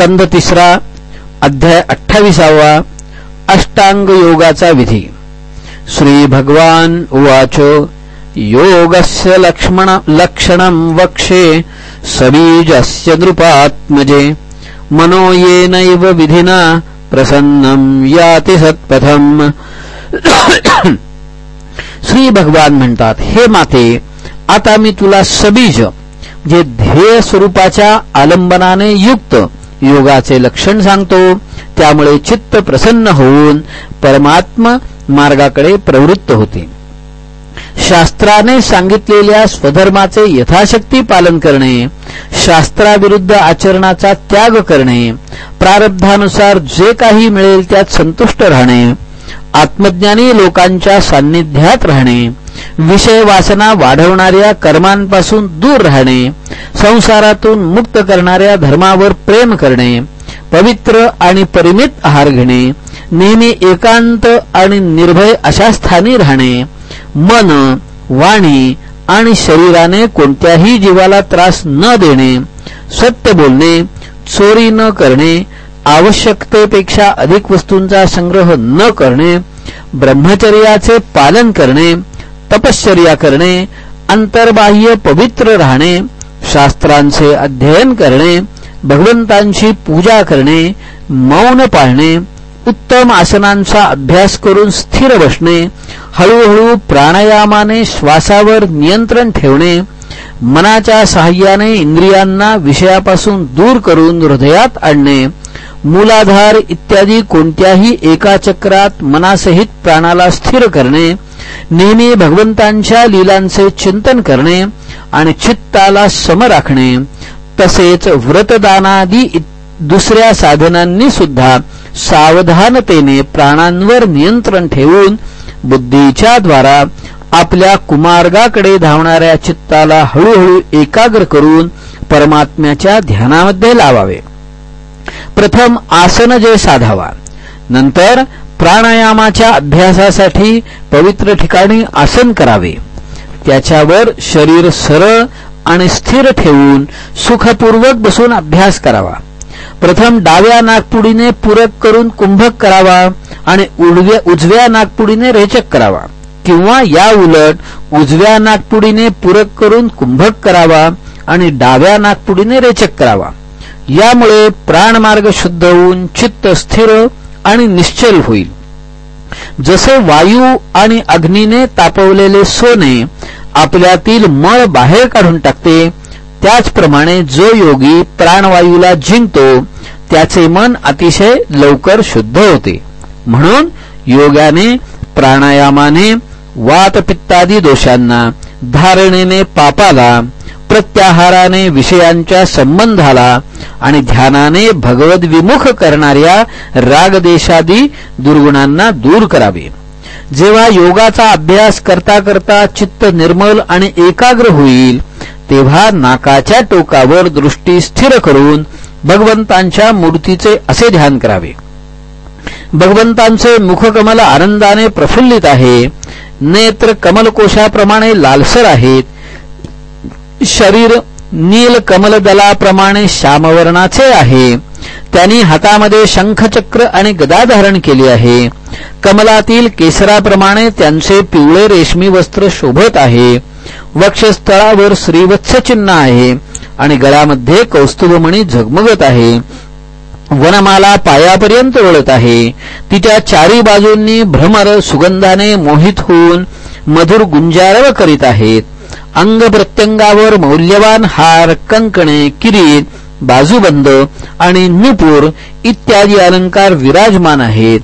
स्कंद तिसरा अध्याय अठ्ठावीसावा अष्टांग योगाचा विधी. श्री भगवान उवाच योगस्य लक्ष्मण लक्षणं वक्षे सबीजस्य नृपात्मजे मनो येनैव विधिना प्रसन्नं याति सत्पथम। श्री भगवान म्हणतात हे माते आता मी तुला सबीज जे ध्येय स्वरूपाच्या आलंबनाने युक्त योगाचे लक्षण सांगतो. त्यामुळे चित्त प्रसन्न होऊन परमात्म मार्गाकडे प्रवृत्त होते. शास्त्राने सांगितलेल्या स्वधर्माचे यथाशक्ती पालन करणे शास्त्राविरुद्ध आचरणाचा त्याग करणे प्रारब्धानुसार जे काही मिळेल त्यात संतुष्ट राहणे आत्मज्ञानी लोकांच्या सान्निध्यात राहणे विषय वासना वाढवणाऱ्या कर्मांपासून दूर राहणे संसारातून मुक्त करणाऱ्या धर्मावर प्रेम करणे पवित्र आणि परिमित आहार घेणे नेहमी एकांत आणि निर्भय अशा स्थानी राहणे मन वाणी आणि शरीराने कोणत्याही जीवाला त्रास न देणे सत्य बोलणे चोरी न करणे आवश्यकतेपेक्षा अधिक वस्तूंचा संग्रह न करणे ब्रह्मचर्याचे पालन करणे तपश्चर्या करणे अंतर्बाह्य पवित्र राहणे शास्त्रांचे अध्ययन करणे भगवंतांची पूजा करणे मौन पाळणे उत्तम आसनांचा अभ्यास करून स्थिर बसणे हळूहळू प्राणायामाने श्वासावर नियंत्रण ठेवणे मनाच्या सहाय्याने इंद्रियांना विषयापासून दूर करून हृदयात आणणे मूलाधार इत्यादी कोणत्याही एका चक्रात मनासहित प्राणाला स्थिर करणे नेहमी भगवंतांच्या लीलांचे चिंतन करणे आणि चित्ताला सम राखणे तसेच व्रतदानादी दुसऱ्या साधनांनी सुद्धा सावधानतेने प्राणांवर नियंत्रण ठेवून बुद्धीच्या द्वारा आपल्या कुमार्गाकडे धावणाऱ्या चित्ताला हळूहळू एकाग्र करून परमात्म्याच्या ध्यानामध्ये लावावे. प्रथम आसन जे साधावा. नंतर प्राणायामाच्या अभ्यासासाठी पवित्र ठिकाणी आसन करावे. त्याच्यावर शरीर सरळ आणि स्थिर ठेवून सुखपूर्वक बसून अभ्यास करावा. प्रथम डाव्या नागपुडीने पूरक करून कुंभक करावा आणि उजव्या नागपुडीने रेचक करावा. किंवा या उलट उजव्या नागपुडीने पूरक करून कुंभक करावा आणि डाव्या नागपुडीने रेचक करावा. यामुळे प्राणमार्ग शुद्ध होऊन चित्त स्थिर आणि निश्चल होईल. जसे वायू आणि अग्नीने तापवलेले सोने आपल्यातील मळ बाहेर काढून टाकते त्याचप्रमाणे जो योगी प्राणवायूला जिंकतो त्याचे मन अतिशय लवकर शुद्ध होते. म्हणून योगाने प्राणायामाने वातपित्तादी दोषांना धारणेने पापाला प्रत्याहाराने विषयांच्या संबंधाला आणि ध्यानाने भगवद विमुख करणाऱ्या रागदेशादी दुर्गुणांना दूर करावे. जेव्हा योगाचा अभ्यास करता करता चित्त निर्मल आणि एकाग्र होईल तेव्हा नाकाच्या टोकावर दृष्टी स्थिर करून भगवंतांच्या मूर्तीचे असे ध्यान करावे. भगवंतांचे मुखकमल आनंदाने प्रफुल्लित आहे. नेत्र कमलकोशाप्रमाणे लालसर आहेत शरीर नील कमलदलाप्रमाणे श्यामवर्णाचे आहे. त्यांनी हातामध्ये शंखचक्र आणि गदा धारण केली आहे. कमलातील केसराप्रमाणे त्यांचे पिवळे रेशमी वस्त्र शोभत आहे. वक्षस्थळावर श्रीवत्स चिन्ह आहे. आणि गळ्यामध्ये कौस्तुभमणी झगमगत आहे. वनमाला पायापर्यंत वळत आहे. तिच्या चारी बाजूंनी भ्रमर सुगंधाने मोहित होऊन मधुर गुंजारव करीत आहेत. अंग प्रत्यंगावर मौल्यवान हार कंकणे किरीट बाजूबंद आणि नुपूर इत्यादी अलंकार विराजमान आहेत.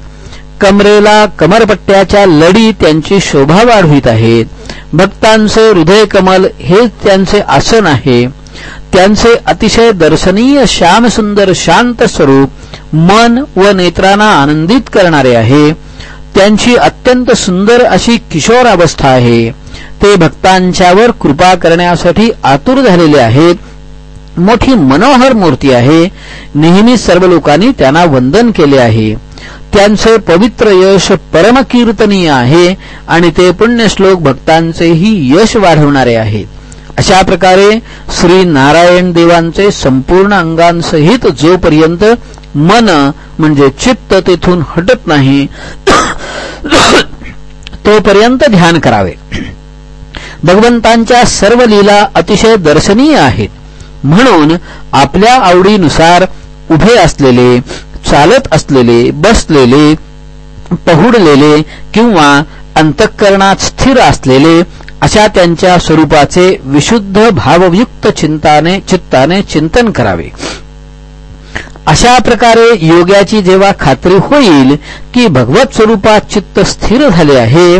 कमरेला कमरपट्ट्याच्या लढी त्यांची शोभा वाढवित आहेत. भक्तांचे हृदय कमल हेच त्यांचे आसन आहे. त्यांचे अतिशय दर्शनीय श्यामसुंदर शांत स्वरूप मन व नेत्रांना आनंदित करणारे आहे. त्यांची अत्यंत सुंदर अशी किशोर अवस्था आहे. ते भक्तांच्यावर कृपा करण्यासाठी आतुर झालेले आहेत. मोठी मनोहर मूर्ती आहे. नेहमी सर्व लोकांनी त्यांना वंदन केले आहे. त्यांचे पवित्र यश परमकीर्तनीय आहे आणि ते पुण्यश्लोक भक्तांचेही यश वाढवणारे आहेत. अशा प्रकारे श्री नारायण देवांचे संपूर्ण अंगांसहित जोपर्यंत मन म्हणजे चित्त तेथून हटत नाही तोपर्यंत ध्यान करावे. भगवंतांच्या सर्व लीला अतिशय दर्शनीय आहेत. म्हणून आपल्या आवडीनुसार उभे असलेले चालत असलेले बसलेले पहुडलेले किंवा अंतःकरणात स्थिर असलेले अशा त्यांच्या स्वरूपाचे विशुद्ध भावयुक्त चिंताने चित्ताने चिंतन करावे. अशा प्रकारे योग्याची जेव्हा खात्री होईल की भगवत स्वरूपात चित्त स्थिर झाले आहे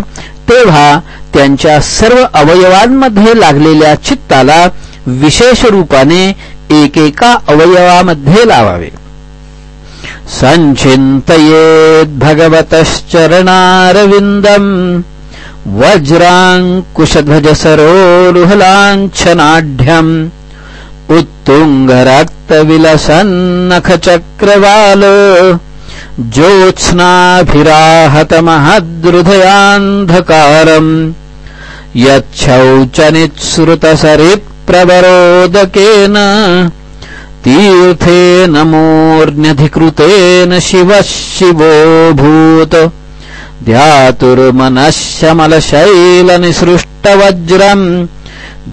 तेव्हा त्यांच्या सर्व अवयवांमध्ये लागलेल्या चित्ताला विशेष रूपाने एकेका अवयवामध्ये लावावे. सञ्चिन्तयेद् वज्राङ्कुशध्वजसरोरुहलाञ्छनाढ्यम् उत्तुङ्गरक्तविलसन्नखचक्रवाल ज्योत्स्नाभिराहतमहदृदयान्धकारम् यच्छौचनित्सृतसरिप्रवरोदकेन तीर्थेन मोर्न्यधिकृतेन शिवः शिवोऽभूत् ध्यातुर्मनश्यमलशैलनिसृष्टवज्रम्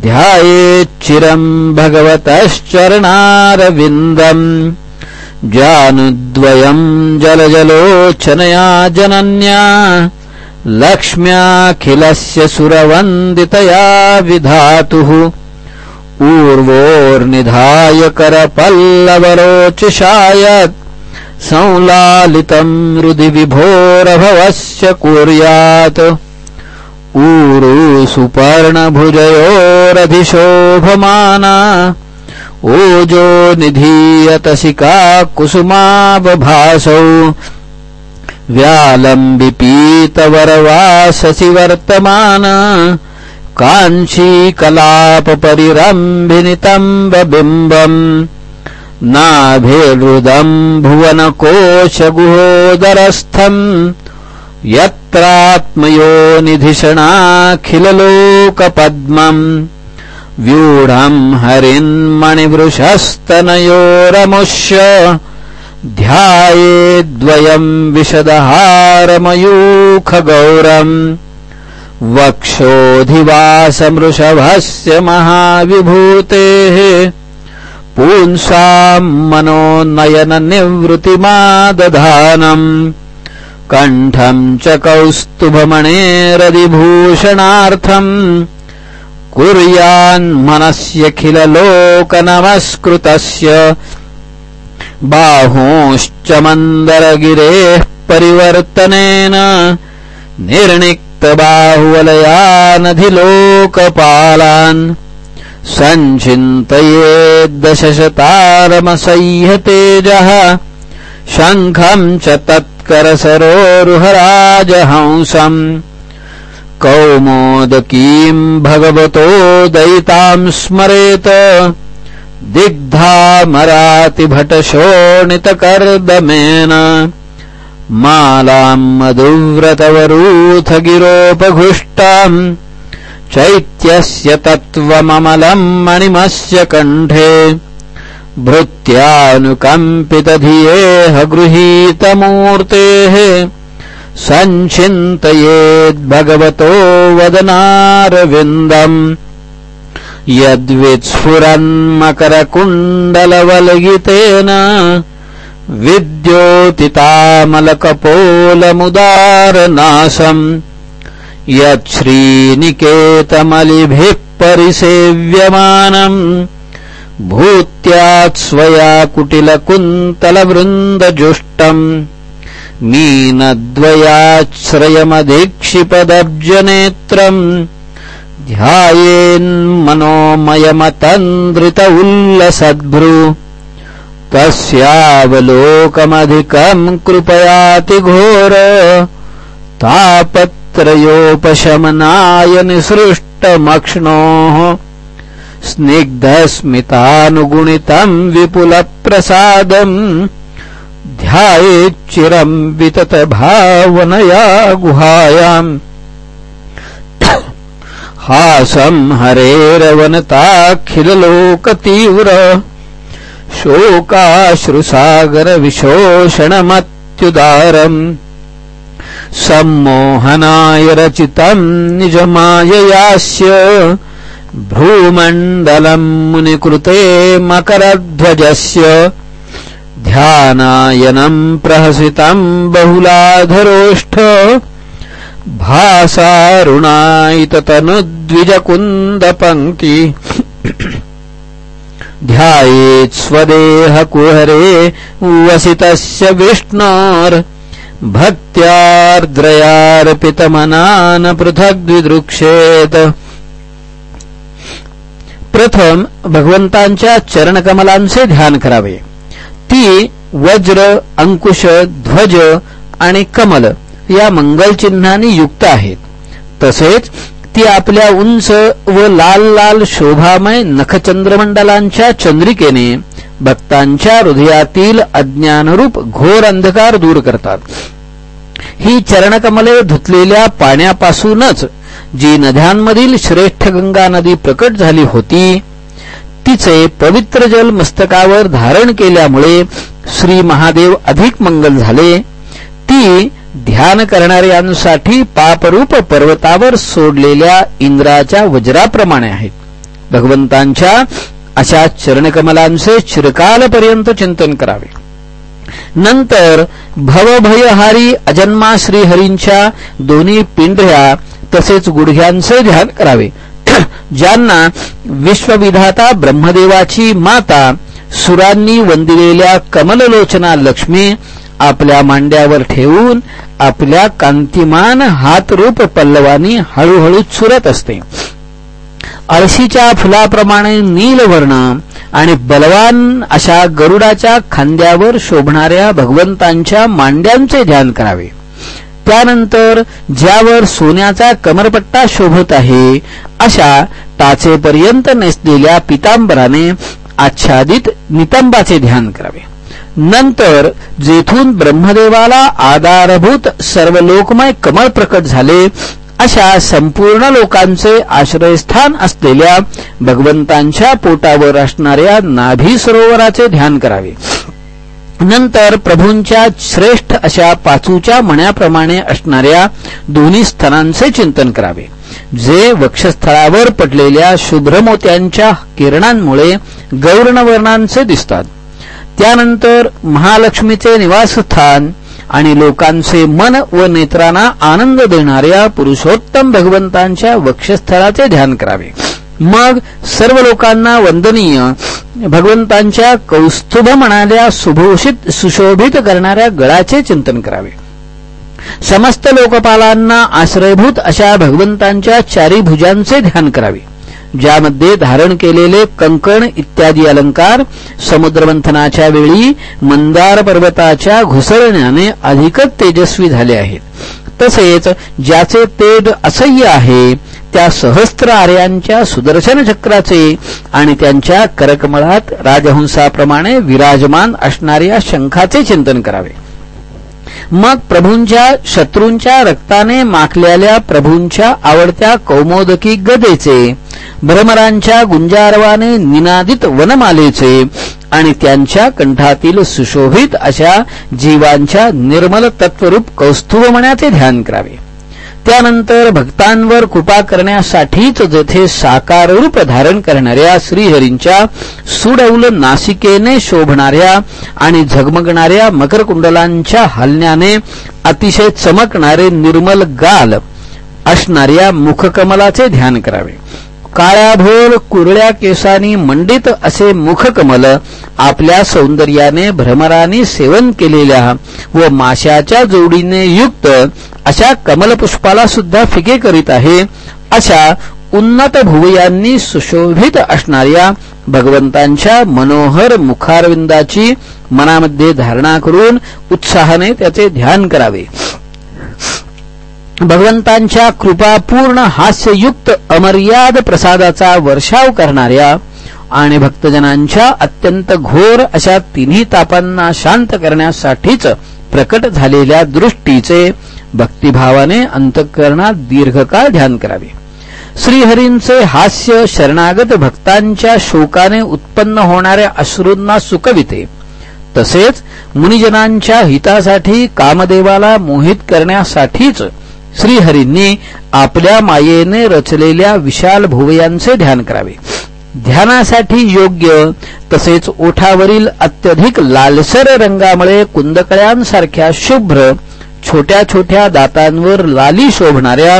ध्यायेच्चिरम् भगवतश्चरणारविन्दम् जानुद्वयम् जलजलोचनया जनन्या. लक्ष्म्याखिलस्य सुरवन्दितया विधातुः. ऊर्वोर्निधाय करपल्लवरोचिषायत् संलालितम् हृदि विभोरभवस्य कुर्यात्। ऊरु सुपर्णभुजयोरधिशोभमाना। ओजो निधीयतसिका कुसुमाबभासौ व्यालम्बिपीतवरवाससि वर्तमान काञ्चीकलापपरिरम्भिनितम्बबिम्बम्। नाभिहृदम् भुवनकोशगुहोदरस्थम् यत्रात्मयोनिधिषणाखिललोकपद्मम् व्यूढम् हरिन्मणिवृषस्तनयोरमुष्य ध्यायेद्वयम् विशदहारमयूखगौरम् वक्षोऽधिवासमृषभस्य महाविभूतेः पुंसाम् मनोनयननिवृत्तिमादधानम् कण्ठम् च कौस्तुभमणेरदिभूषणार्थम् कुर्यान्मनस्यखिललोकनमस्कृतस्य बाहोश्च मन्दरगिरेः परिवर्तनेन। निर्णिक्तबाहुवलयानधिलोकपालान्। सञ्चिन्तयेद्दशशतारमसह्यतेजः शङ्खम् च तत्करसरोरुहराजहंसम्। कौमोदकीम् भगवतो दयिताम् स्मरेत दिग्धामरातिभटशोणितकर्दमेन। मालाम् मधुव्रतवरूथगिरोपघुष्टाम् चैत्यस्य तत्त्वममलम् मणिमस्य कण्ठे भृत्यानुकम्पितधियेह गृहीतमूर्तेः सञ्चिन्तयेद्भगवतो वदनारविन्दम् यद्वित्स्फुरन्मकरकुण्डलवलगितेन विद्योतितामलकपोलमुदारनाशम् यच्छ्रीनिकेतमलिभिः परिसेव्यमानम् भूत्यात् स्वया कुटिलकुन्तलवृन्दजुष्टम् मीनद्वयाश्रयमधीक्षिपदब्जनेत्रम् ध्यायेन्मनोमयमतन्द्रित उल्लसद्भ्रु तस्यावलोकमधिकम् कृपयाति घोर त्रयोपशमनाय निसृष्टमक्ष्णोः स्निग्धस्मितानुगुणितम् विपुलप्रसादम् ध्यायेच्चिरम् विततभावनया गुहायाम्। हासं हरेरवनताखिललोकतीव्र शोकाश्रुसागरविशोषणमत्युदारम्। सम्मोहनाय रचितम् निजमाययास्य भ्रूमण्डलम् मुनिकृते मकरध्वजस्य ध्यानायनम् प्रहसितम् बहुलाधरोष्ठ भासारुणायिततनुद्विजकुन्दपङ्क्ति ध्यायेत् स्वदेहकुहरे वसितस्य विष्णोर् भक्त्यार्द्रयार्पितमनान पृथग्विदृक्षेत प्रथम भगवंतांच्या चरणकमलांचे ध्यान करावे. ती वज्र अंकुश ध्वज आणि कमल या मंगलचिन्हांनी युक्त आहेत. तसेच ती आपल्या उंच व लाल लाल शोभामय नखचंद्रमंडलांच्या चंद्रिकेने भक्तांच्या हृदयातील अज्ञानरूप घोर अंधकार दूर करतात. ही चरणकमले धुतलेल्या पाण्यापासूनच जी नद्यांमधील श्रेष्ठ गंगा नदी प्रकट झाली होती तिचे पवित्र जल मस्तकावर धारण केल्यामुळे श्री महादेव अधिक मंगल झाले. ती ध्यान करणाऱ्यांसाठी पापरूप पर्वतावर सोडलेल्या इंद्राच्या वज्राप्रमाणे आहेत. भगवंतांच्या अशा चरणकमलांचे चिरकालपर्यंत चिंतन करावे. नंतर भवभयहारी अजन्मा श्रीहरींच्या दोन्ही पिंढऱ्या तसेच गुडघ्यांचे ध्यान करावे. ज्यांना विश्वविधाता ब्रह्मदेवाची माता सुरांनी वंदिलेल्या कमललोचना लक्ष्मी आपल्या मांड्यावर ठेवून आपल्या कांतिमान हातरूप पल्लवानी हळूहळू चुरत असते. अळशीच्या फुलाप्रमाणे नीलवर्ण आणि बलवान अशा गरुडाच्या खांद्यावर शोभणाऱ्या भगवंतांच्या मांड्यांचे ध्यान करावे. त्यानंतर ज्यावर सोन्याचा कमरपट्टा शोभत आहे अशा टाचेपर्यंत नेसलेल्या पितांबराने आच्छादित नितंबाचे ध्यान करावे. नंतर जेथून ब्रह्मदेवाला आधारभूत सर्व लोकमय कमळ प्रकट झाले अशा संपूर्ण लोकांचे आश्रयस्थान असलेल्या भगवंतांच्या पोटावर असणाऱ्या नाभी सरोवराचे ध्यान करावे. नंतर प्रभूंच्या श्रेष्ठ अशा पाचूच्या मण्याप्रमाणे असणाऱ्या दोन्ही स्तनांचे चिंतन करावे. जे वक्षस्थळावर पडलेल्या शुभ्रमोत्यांच्या किरणांमुळे गौरणवर्णांचे दिसतात. त्यानंतर महालक्ष्मीचे निवासस्थान आणि लोकांचे मन व नेत्रांना आनंद देणाऱ्या पुरुषोत्तम भगवंतांच्या वक्षस्थळाचे ध्यान करावे. मग सर्व लोकांना वंदनीय. भगवंतांच्या कौस्तुभ म्हणाल्या सुभूषित सुशोभित करणाऱ्या गळाचे चिंतन करावे. समस्त लोकपालांना आश्रयभूत अशा भगवंतांच्या चारी भुजांचे ध्यान करावे. ज्यामध्ये धारण केलेले कंकण इत्यादी अलंकार समुद्रमंथनाच्या वेळी मंदार पर्वताच्या घुसळण्याने अधिकच तेजस्वी झाले आहेत. तसेच ज्याचे तेज असह्य आहे त्या सहस्त्र आर्यांच्या सुदर्शन चक्राचे आणि त्यांच्या करकमळात राजहंसाप्रमाणे विराजमान असणाऱ्या शंखाचे चिंतन करावे. मग प्रभूंच्या शत्रूंच्या रक्ताने माखलेल्या प्रभूंच्या आवडत्या कौमोदकी गदेचे भ्रमरांच्या गुंजारवाने निनादित वनमालेचे आणि त्यांच्या कंठातील सुशोभित अशा जीवांच्या निर्मल तत्वरूप कौस्तुभमण्याचे ध्यान करावे. त्यानंतर भक्तांवर कृपा करण्यासाठीच जेथे साकार रूप धारण करणाऱ्या श्रीहरींच्या सुडौल नासिकेने शोभणाऱ्या आणि झगमगणाऱ्या मकरकुंडलांच्या हलण्याने अतिशय चमकणारे निर्मल गाल असणाऱ्या मुखकमलाचे ध्यान करावे. काळ्याभोर कुरळ्या केसांनी मंडित असे मुखकमल आपल्या सौंदर्याने भ्रमराने सेवन केलेल्या व माशाच्या जोडीने युक्त अशा कमलपुष्पाला सुद्धा फिके करीत आहे अशा उन्नत भुवयांनी सुशोभित असणाऱ्या भगवंतांच्या मनोहर मुखारविंदाची मनामध्ये धारणा करून उत्साहाने त्याचे ध्यान करावे. भगवंतांच्या कृपापूर्ण हास्ययुक्त अमर्याद प्रसादाचा वर्षाव करणाऱ्या आणि भक्तजनांच्या अत्यंत घोर अशा तिन्ही तापांना शांत करण्यासाठीच प्रकट झालेल्या दृष्टीचे भक्तिभावाने अंतःकरणात दीर्घकाळ ध्यान करावे. श्रीहरींचे हास्य शरणागत भक्तांच्या शोकाने उत्पन्न होणाऱ्या अश्रूंना सुकविते. तसेच मुनिजनांच्या हितासाठी कामदेवाला मोहित करण्यासाठीच श्रीहरींनी आपल्या मायेने रचलेल्या विशाल भुवयांचे ध्यान करावे. ध्यानासाठी योग्य तसेच ओठावरील अत्यधिक लालसर रंगामुळे कुंदकळ्यांसारख्या शुभ्र छोट्या छोट्या दातांवर लाली शोभणाऱ्या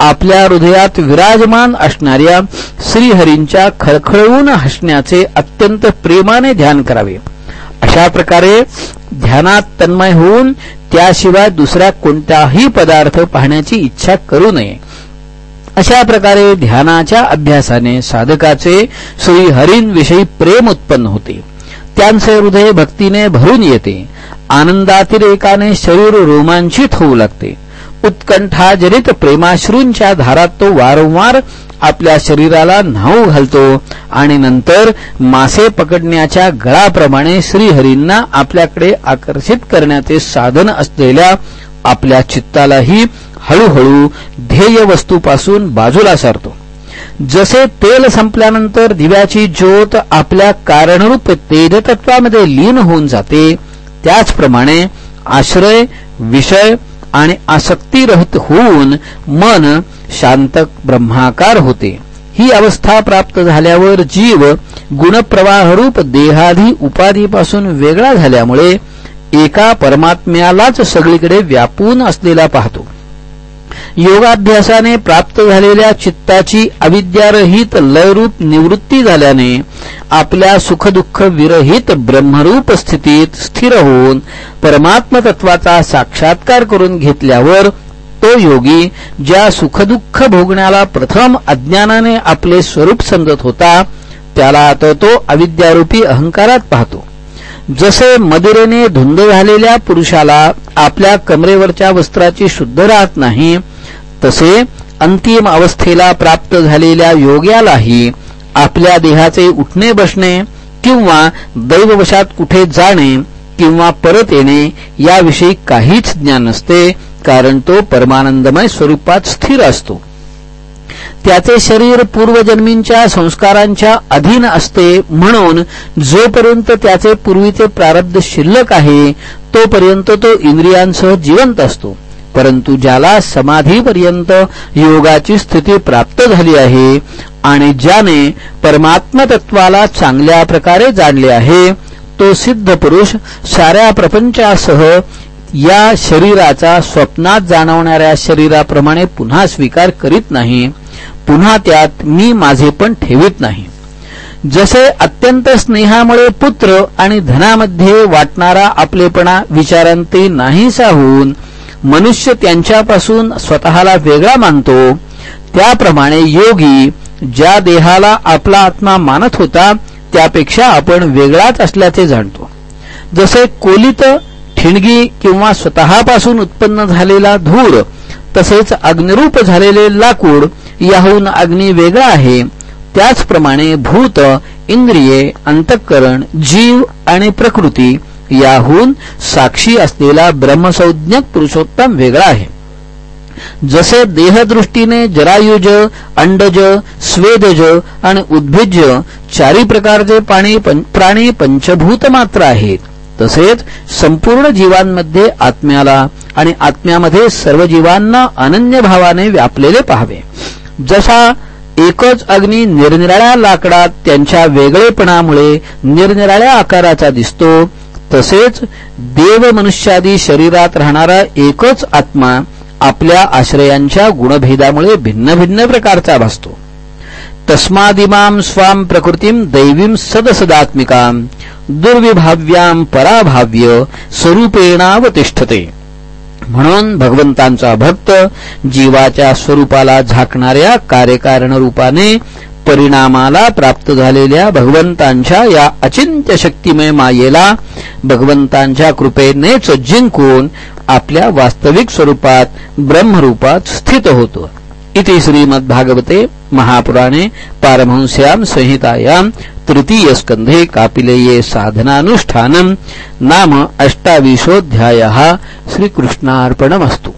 आपल्या हृदयात विराजमान असणाऱ्या श्रीहरींच्या खळखळवून हसण्याचे अत्यंत प्रेमाने ध्यान करावे. अशा प्रकारे ध्यानात तन्मय होऊन त्याशिवाय दुसरा कोणताही पदार्थ पाहण्याची इच्छा करू नये. अशा प्रकारे ध्यानाच्या अभ्यासाने साधकाचे श्रीहरींविषयी प्रेम उत्पन्न होते. त्यांचे हृदय भक्तीने भरून येते. आनंदातिरेकाने शरीर रोमांचित होऊ लागते. उत्कंठाजनित प्रेमाश्रूंच्या धारात तो वारंवार आपल्या शरीराला न्हाऊ घालतो आणि नंतर मासे पकडण्याच्या गळाप्रमाणे श्रीहरींना आपल्याकडे आकर्षित करण्याचे साधन असलेल्या आपल्या चित्तालाही हळूहळू ध्येय वस्तूपासून बाजूला सारतो. जसे तेल संपल्यानंतर दिव्याची ज्योत आपल्या कारणरूप तेजतत्वामध्ये लीन होऊन जाते त्याचप्रमाणे आश्रय विषय आणि आसक्तीरहित होऊन मन शांत ब्रह्माकार होते. ही अवस्था प्राप्त झाल्यावर जीव गुणप्रवाहरूप देहाधी उपाधीपासून वेगळा झाल्यामुळे एका परमात्म्यालाच सगळीकडे व्यापून असलेला पाहतो. योगाभ्यासाने प्राप्त झालेल्या चित्ताची अविद्यारहित लयरूप निवृत्ती झाल्याने आपल्या सुखदुःख विरहित ब्रह्मरूप स्थितीत स्थिर होऊन परमात्म तत्वाचा साक्षात्कार करून घेतल्यावर तो योगी ज्या सुखदुःख भोगण्याला प्रथम अज्ञानाने आपले स्वरूप समजत होता त्याला आता तो अविद्यारूपी अहंकारात पाहतो. जसे मदिरेने धुंद झालेल्या पुरुषाला आपल्या कमरेवरच्या वस्त्राची शुद्ध राहत नाही तसे अंतिम अवस्थेला प्राप्त झालेल्या योग्यालाही आपल्या देहाचे उठणे बसणे किंवा दैववशात कुठे जाणे किंवा परत येणे याविषयी काहीच ज्ञान नसते कारण तो परमानंदमय स्वरूपात स्थिर असतो. त्याचे शरीर पूर्वजन्मींच्या संस्कारांच्या अधीन असते म्हणून जोपर्यंत त्याचे पूर्वीचे प्रारब्ध शिल्लक आहे तोपर्यंत तो इंद्रियांसह जिवंत असतो. परंतु ज्याला समाधीपर्यंत योगाची स्थिती प्राप्त झाली आहे आणि ज्याने परमात्मतत्वाला चांगल्या प्रकारे जाणले आहे तो सिद्ध पुरुष साऱ्या प्रपंचासह या शरीराचा स्वप्नात जाणवणाऱ्या शरीराप्रमाणे पुन्हा स्वीकार करीत नाही पुन्हा त्यात मी माझे पण ठेवीत नाही. जसे अत्यंत स्नेहामुळे पुत्र आणि धनामध्ये वाटणारा आपलेपणा विचारांती नाहीसा होऊन मनुष्य त्यांच्यापासून स्वतःला वेगळा मानतो त्याप्रमाणे योगी ज्या देहाला आपला आत्मा मानत होता त्यापेक्षा आपण वेगळाच असल्याचे जाणतो. जसे कोलित ठिणगी किंवा स्वतःपासून उत्पन्न झालेला धूर तसेच अग्निरूप झालेले लाकूड याहून अग्नी वेगळा आहे. त्याचप्रमाणे भूत इंद्रिये अंतःकरण जीव आणि प्रकृती याहून साक्षी असलेला ब्रह्मसंज्ञक पुरुषोत्तम वेगळा आहे. जसे देहदृष्टीने जरायुज अंडज स्वेदज आणि उद्भिज चारी प्रकारचे पाणी प्राणी पंचभूत मात्र आहेत. तसेच संपूर्ण जीवांमध्ये आत्म्याला आणि आत्म्यामध्ये सर्व जीवांना अनन्य भावाने व्यापलेले पाहावे. जसा एकच अग्नी निरनिराळ्या लाकडात त्यांच्या वेगळेपणामुळे निरनिराळ्या आकाराचा दिसतो तसेच देव मनुष्यादी शरीरात राहणारा एकच आत्मा आपल्या आश्रयांच्या गुणभेदामुळे भिन्न भिन्न प्रकारचा भासतो. तस्मादिमाम स्वाम प्रकृतीम दैवीम सदसदात्मिकां दुर्विभाव्याम पराभाव्य स्वरूपेणावतिष्ठते। म्हणून भगवंतांचा भक्त जीवाच्या स्वरूपाला झाकणाऱ्या कार्यकारण रूपाने परिणामाला प्राप्त झालेल्या भगवंतांच्या या अचिंत्य शक्तिमय मायेला भगवंतांच्या कृपेनेच जिंकून आपल्या वास्तविक स्वरूपात ब्रह्मरूपात स्थित होतो. इति श्रीमद्भागवते महापुराणे पारमहंस्यां संहितायां तृतीयस्कन्धे कापिलेये साधनानुष्ठानम् नाम अष्टाविंशोऽध्यायः श्रीकृष्णार्पणमस्तु।